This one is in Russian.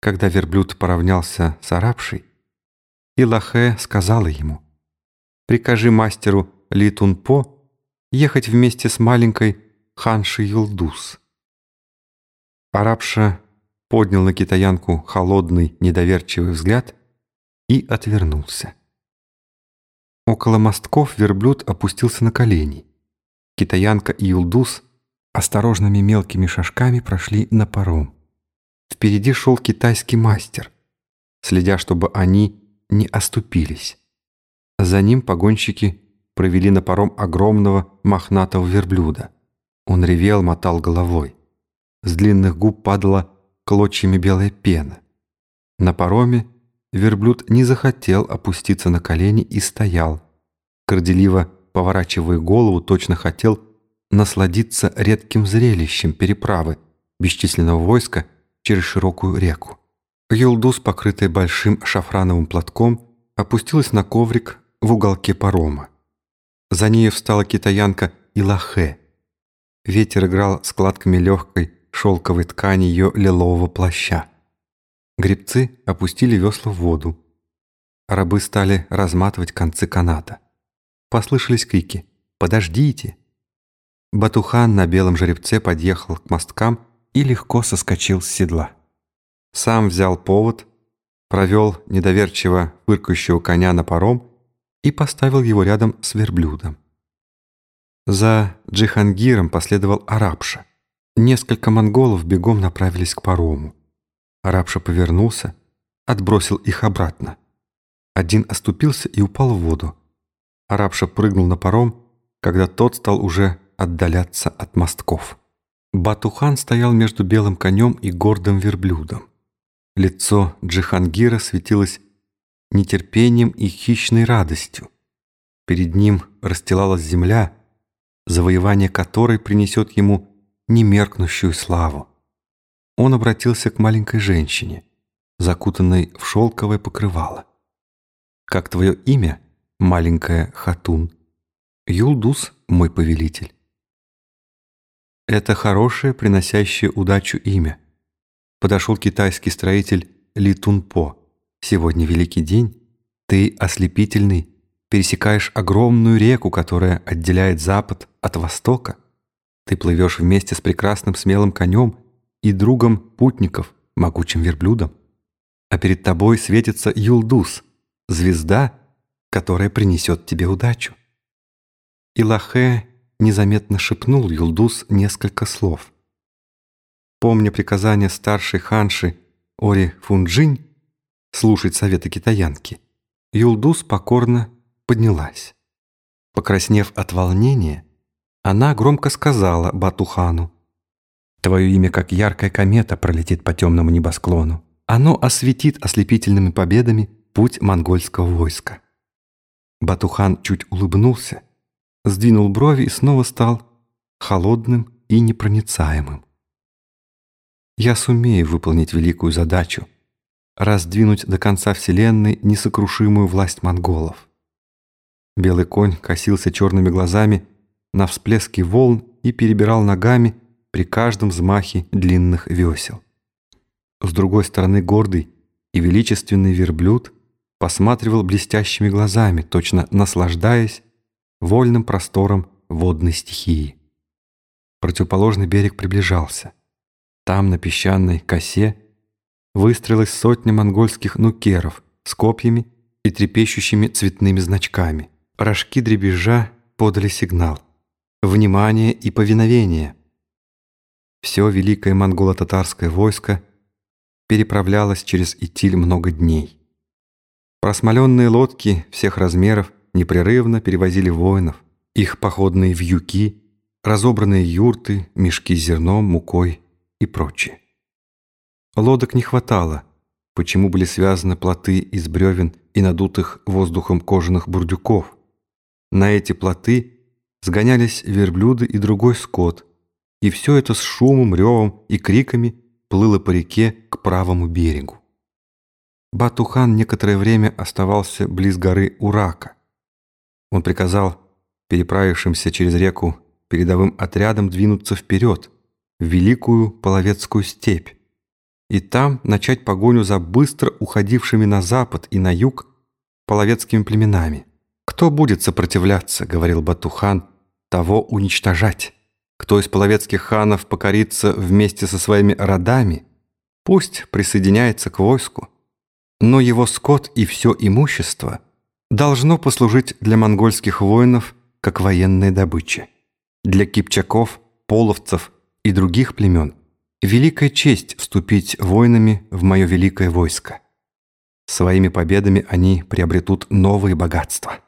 Когда верблюд поравнялся с арабшей, Илахе сказала ему, «Прикажи мастеру Литунпо ехать вместе с маленькой Ханшей Юлдус». Арабша поднял на китаянку холодный, недоверчивый взгляд и отвернулся. Около мостков верблюд опустился на колени. Китаянка и Юлдус осторожными мелкими шажками прошли на паром. Впереди шел китайский мастер, следя, чтобы они не оступились. За ним погонщики провели на паром огромного мохнатого верблюда. Он ревел, мотал головой. С длинных губ падала клочьями белая пена. На пароме верблюд не захотел опуститься на колени и стоял, горделиво поворачивая голову, точно хотел насладиться редким зрелищем переправы бесчисленного войска через широкую реку. Юлдус, покрытая большим шафрановым платком, опустилась на коврик в уголке парома. За ней встала китаянка Илахе. Ветер играл складками легкой шелковой ткани ее лилового плаща. Гребцы опустили весла в воду. Рабы стали разматывать концы каната. Послышались крики «Подождите!». Батухан на белом жеребце подъехал к мосткам и легко соскочил с седла. Сам взял повод, провел недоверчиво фыркающего коня на паром и поставил его рядом с верблюдом. За Джихангиром последовал арабша. Несколько монголов бегом направились к парому. Арабша повернулся, отбросил их обратно. Один оступился и упал в воду. Арабша прыгнул на паром, когда тот стал уже отдаляться от мостков. Батухан стоял между белым конем и гордым верблюдом. Лицо Джихангира светилось нетерпением и хищной радостью. Перед ним расстилалась земля, завоевание которой принесет ему немеркнущую славу. Он обратился к маленькой женщине, закутанной в шелковое покрывало. «Как твое имя, маленькая Хатун?» «Юлдус, мой повелитель». «Это хорошее, приносящее удачу имя», подошел китайский строитель Ли Тунпо. «Сегодня великий день. Ты ослепительный, пересекаешь огромную реку, которая отделяет запад от востока. Ты плывешь вместе с прекрасным смелым конем и другом путников, могучим верблюдом. А перед тобой светится Юлдус, звезда, которая принесет тебе удачу». Илахе незаметно шепнул Юлдус несколько слов. Помня приказание старшей ханши Ори Фунджинь слушать советы китаянки, Юлдус покорно поднялась. Покраснев от волнения, она громко сказала Батухану, «Твое имя, как яркая комета, пролетит по темному небосклону. Оно осветит ослепительными победами путь монгольского войска». Батухан чуть улыбнулся, сдвинул брови и снова стал холодным и непроницаемым. «Я сумею выполнить великую задачу, раздвинуть до конца Вселенной несокрушимую власть монголов. Белый конь косился черными глазами на всплески волн и перебирал ногами при каждом взмахе длинных весел. С другой стороны гордый и величественный верблюд посматривал блестящими глазами, точно наслаждаясь вольным простором водной стихии. Противоположный берег приближался. Там, на песчаной косе, выстроилась сотня монгольских нукеров с копьями и трепещущими цветными значками. Рожки дребезжа подали сигнал. Внимание и повиновение. Все великое монголо-татарское войско переправлялось через Итиль много дней. Просмоленные лодки всех размеров непрерывно перевозили воинов, их походные вьюки, разобранные юрты, мешки с зерном, мукой и прочее. Лодок не хватало, почему были связаны плоты из бревен и надутых воздухом кожаных бурдюков. На эти плоты сгонялись верблюды и другой скот, и все это с шумом, ревом и криками плыло по реке к правому берегу. Батухан некоторое время оставался близ горы Урака. Он приказал переправившимся через реку передовым отрядам двинуться вперед, в Великую Половецкую степь, и там начать погоню за быстро уходившими на запад и на юг половецкими племенами. «Кто будет сопротивляться, — говорил Батухан, — того уничтожать. Кто из половецких ханов покорится вместе со своими родами, пусть присоединяется к войску, но его скот и все имущество должно послужить для монгольских воинов как военная добыча. Для кипчаков, половцев и других племен великая честь вступить воинами в мое великое войско. Своими победами они приобретут новые богатства.